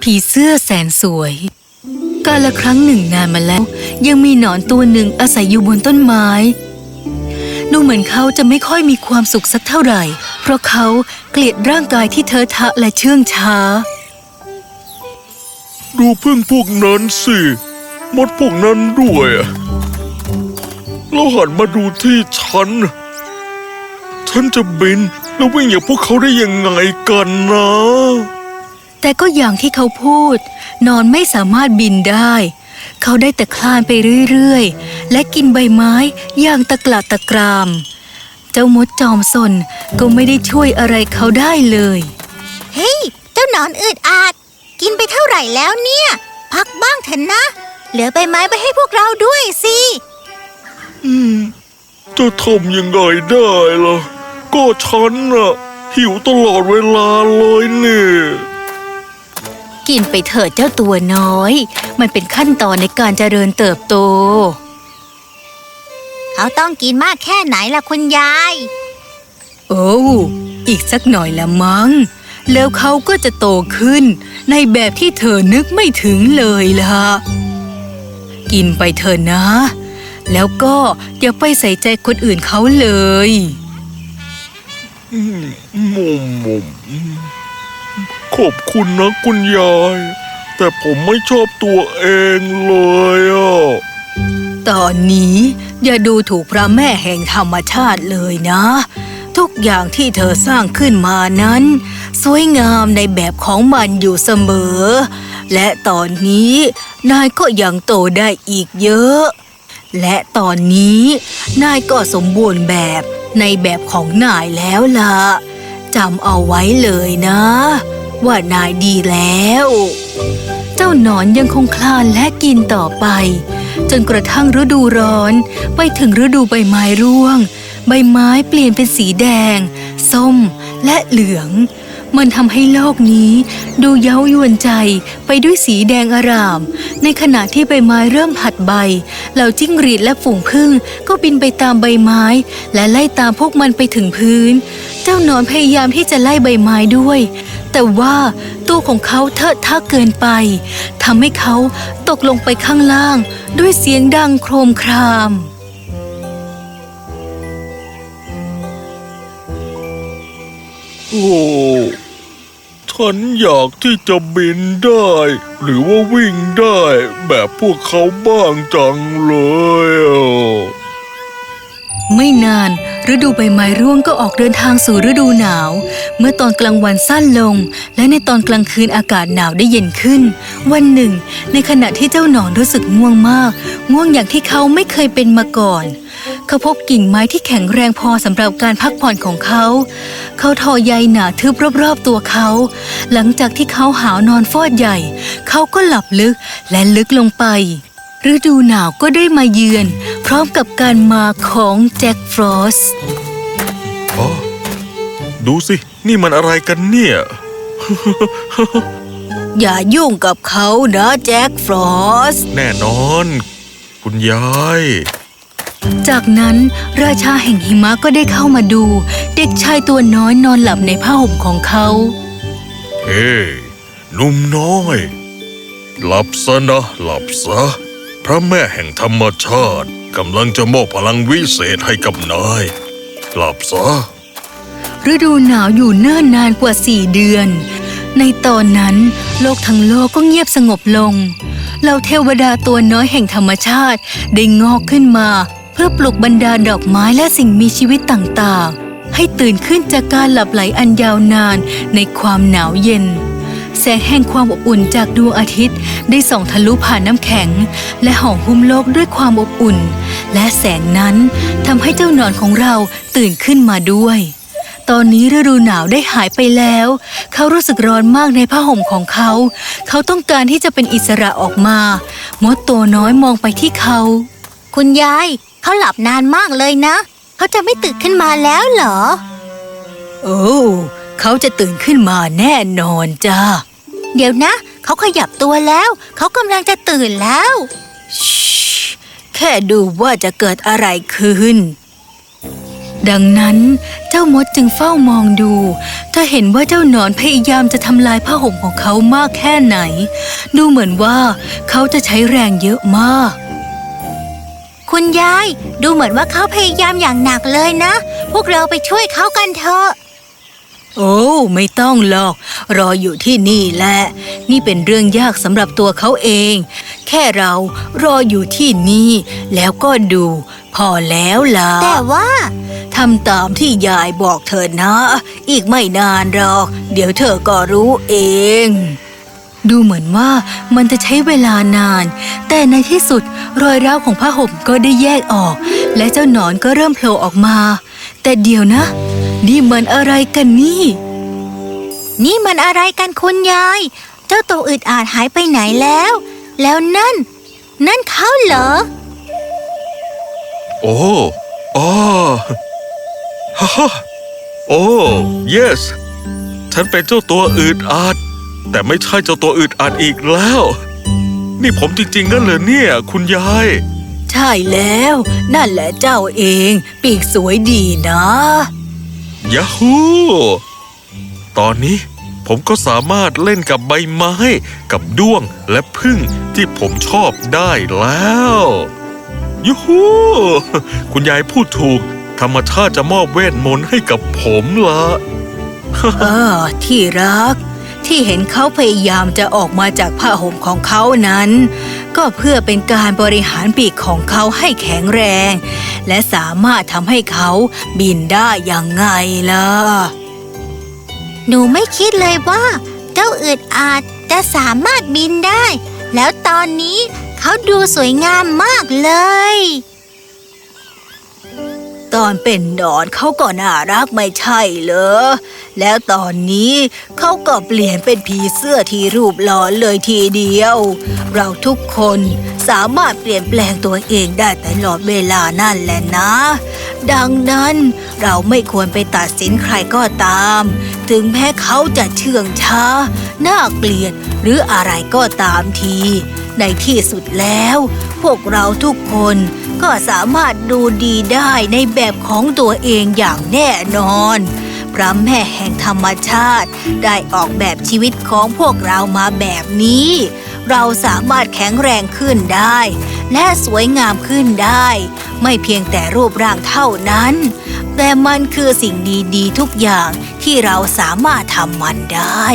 ผีเสื้อแสนสวย กาละครั้งหนึ่งนานมาแล้ว ยังมีหนอนตัวหนึ่งอาศัยอยู่บนต้นไม้ ดูเหมือนเขาจะไม่ค่อยมีความสุขสักเท่าไหร่ เพราะเขาเกลียดร่างกายที่เธอะทะและเชื่องช้า ดูพึ่งพวกนั้นสิมดพวกนั้นด้วยแล้วหันมาดูที่ฉัน ฉันจะบิน แล้ววิ่งอย่างพวกเขาได้ยังไงกันนะ แต่ก็อย่างที่เขาพูด นอนไม่สามารถบินได้ เขาได้แต่คลานไปเรื่อยๆ และกินใบไม้อย่างตะกละตะกราม เจ้ามดจอมสนก็ไม่ได้ช่วยอะไรเขาได้เลย เฮ้ย เจ้าหนอนอืดอาด กินไปเท่าไหร่แล้วเนี่ย พักบ้างเถอะนะ เหลือใบไม้ไปให้พวกเราด้วยสิจะทำยังไงได้ล่ะ ก็ฉันน่ะหิวตลอดเวลาเลยเนี่ย กินไปเถิดเจ้าตัวน้อย มันเป็นขั้นตอนในการเจริญเติบโต เขาต้องกินมากแค่ไหนล่ะคุณยาย โอ้อีกสักหน่อยละมั้ง แล้วเขาก็จะโตขึ้น ในแบบที่เธอนึกไม่ถึงเลยล่ะ กินไปเถอะนะ แล้วก็อย่าไปใส่ใจคนอื่นเขาเลย มุมมุมขอบคุณนะคุณยาย แต่ผมไม่ชอบตัวเองเลยอะ ตอนนี้อย่าดูถูกพระแม่แห่งธรรมชาติเลยนะ ทุกอย่างที่เธอสร้างขึ้นมานั้น สวยงามในแบบของมันอยู่เสมอ และตอนนี้นายก็ยังโตได้อีกเยอะ และตอนนี้นายก็สมบูรณ์แบบ ในแบบของนายแล้วล่ะจำเอาไว้เลยนะ ว่านายดีแล้ว เจ้าหนอนยังคงคลานและกินต่อไป จนกระทั่งฤดูร้อน ไปถึงฤดูใบไม้ร่วง ใบไม้เปลี่ยนเป็นสีแดง ส้มและเหลือง มันทำให้โลกนี้ ดูเย้ายวนใจไปด้วยสีแดงอาราม ในขณะที่ใบไม้เริ่มผัดใบ เหล่าจิ้งหรีดและฝูงผึ้งก็บินไปตามใบไม้ และไล่ตามพวกมันไปถึงพื้น เจ้าหนอนพยายามที่จะไล่ใบไม้ด้วย แต่ว่าตัวของเขาเทอะทะเกินไปทำให้เขาตกลงไปข้างล่าง ด้วยเสียงดังโครมครามโอ้ ฉันอยากที่จะบินได้ หรือว่าวิ่งได้ แบบพวกเขาบ้างจังเลย ไม่นาน ฤดูใบไม้ร่วงก็ออกเดินทางสู่ฤดูหนาว เมื่อตอนกลางวันสั้นลง และในตอนกลางคืนอากาศหนาวได้เย็นขึ้น วันหนึ่ง ในขณะที่เจ้าหนอนรู้สึกง่วงมาก ง่วงอย่างที่เขาไม่เคยเป็นมาก่อน เขาพบกิ่งไม้ที่แข็งแรงพอสำหรับการพักผ่อนของเขา เขาทอใยหนาทึบรอบๆตัวเขา หลังจากที่เขาหาวนอนฟอดใหญ่ เขาก็หลับลึกและลึกลงไป ฤดูหนาวก็ได้มาเยือน พร้อมกับการมาของแจ็คฟรอสต์อ๋อดูสิ นี่มันอะไรกันเนี่ย อย่ายุ่งกับเขานะแจ็คฟรอสต์แน่นอน คุณยาย จากนั้นราชาแห่งหิมะก็ได้เข้ามาดู เด็กชายตัวน้อยนอนหลับในผ้าห่มของเขา เฮ้หนุ่มน้อย หลับซะนะหลับซะ พระแม่แห่งธรรมชาติกำลังจะมอบพลังวิเศษให้กับนาย หลับซะ ฤดูหนาวอยู่เนิ่นนานกว่าสี่เดือน ในตอนนั้นโลกทั้งโลกก็เงียบสงบลงเหล่าเทวดาตัวน้อยแห่งธรรมชาติได้งอกขึ้นมา เพื่อปลุกบรรดาดอกไม้และสิ่งมีชีวิตต่างๆ ให้ตื่นขึ้นจากการหลับไหลอันยาวนานในความหนาวเย็น แสงแห่งความอบอุ่นจากดวงอาทิตย์ได้ส่องทะลุผ่านน้ำแข็ง และห่อหุ้มโลกด้วยความอบอุ่น และแสงนั้นทำให้เจ้าหนอนของเราตื่นขึ้นมาด้วยตอนนี้ฤดูหนาวได้หายไปแล้ว เขารู้สึกร้อนมากในผ้าห่มของเขา เขาต้องการที่จะเป็นอิสระออกมา มดตัวน้อยมองไปที่เขา คุณยาย เขาหลับนานมากเลยนะ เขาจะไม่ตื่นขึ้นมาแล้วเหรอ โอ้เขาจะตื่นขึ้นมาแน่นอนจ้าเดี๋ยวนะ เขาขยับตัวแล้ว เขากำลังจะตื่นแล้วชิแค่ดูว่าจะเกิดอะไรขึ้น ดังนั้นเจ้ามดจึงเฝ้ามองดู เธอเห็นว่าเจ้าหนอนพยายามจะทำลายผ้าห่มของเขามากแค่ไหน ดูเหมือนว่าเขาจะใช้แรงเยอะมาก คุณยาย ดูเหมือนว่าเขาพยายามอย่างหนักเลยนะ พวกเราไปช่วยเขากันเถอะ โอ้ไม่ต้องหรอก รออยู่ที่นี่แหละ นี่เป็นเรื่องยากสำหรับตัวเขาเอง แค่เรารออยู่ที่นี่ แล้วก็ดู พอแล้วล่ะ แต่ว่าทำตามที่ยายบอกเธอนะ อีกไม่นานหรอก เดี๋ยวเธอก็รู้เอง ดูเหมือนว่ามันจะใช้เวลานาน แต่ในที่สุดรอยร้าวของผ้าห่มก็ได้แยกออก และเจ้าหนอนก็เริ่มโผล่ออกมา แต่เดี๋ยวนะ นี่มันอะไรกันนี่ นี่มันอะไรกันคุณยาย เจ้าตัวอึดอาดหายไปไหนแล้ว แล้วนั่น นั่นเขาเหรอ โอ้อ๋อฮ่าฮ่าโอ้ yes ฉันเป็นเจ้าตัวอืดอาด แต่ไม่ใช่เจ้าตัวอืดอาดอีกแล้ว นี่ผมจริงๆงั้นเหรอเนี่ย คุณยาย ใช่แล้ว นั่นแหละเจ้าเอง ปีกสวยดีนะยาฮูตอนนี้ผมก็สามารถเล่นกับใบไม้ กับด้วงและพึ่งที่ผมชอบได้แล้วยูฮูคุณยายพูดถูก ธรรมชาติจะมอบเวทมนต์ให้กับผมละเออที่รัก ที่เห็นเขาพยายามจะออกมาจากผ้าห่มของเขานั้น ก็เพื่อเป็นการบริหารปีกของเขาให้แข็งแรง และสามารถทำให้เขาบินได้อย่างไงล่ะ หนูไม่คิดเลยว่า เจ้าอึดอาจจะสามารถบินได้ แล้วตอนนี้เขาดูสวยงามมากเลย ตอนเป็นนอนเขาก็น่ารักไม่ใช่เหรอ แล้วตอนนี้เขาก็เปลี่ยนเป็นผีเสื้อที่รูปหล่อเลยทีเดียว เราทุกคนสามารถเปลี่ยนแปลงตัวเองได้ตลอดเวลานั่นแหละนะ ดังนั้นเราไม่ควรไปตัดสินใครก็ตาม ถึงแม้เขาจะเชื่องช้า น่าเกลียดหรืออะไรก็ตามที ในที่สุดแล้ว พวกเราทุกคน ก็สามารถดูดีได้ในแบบของตัวเองอย่างแน่นอน พระแม่แห่งธรรมชาติได้ออกแบบชีวิตของพวกเรามาแบบนี้ เราสามารถแข็งแรงขึ้นได้ และสวยงามขึ้นได้ ไม่เพียงแต่รูปร่างเท่านั้น แต่มันคือสิ่งดีๆทุกอย่างที่เราสามารถทำมันได้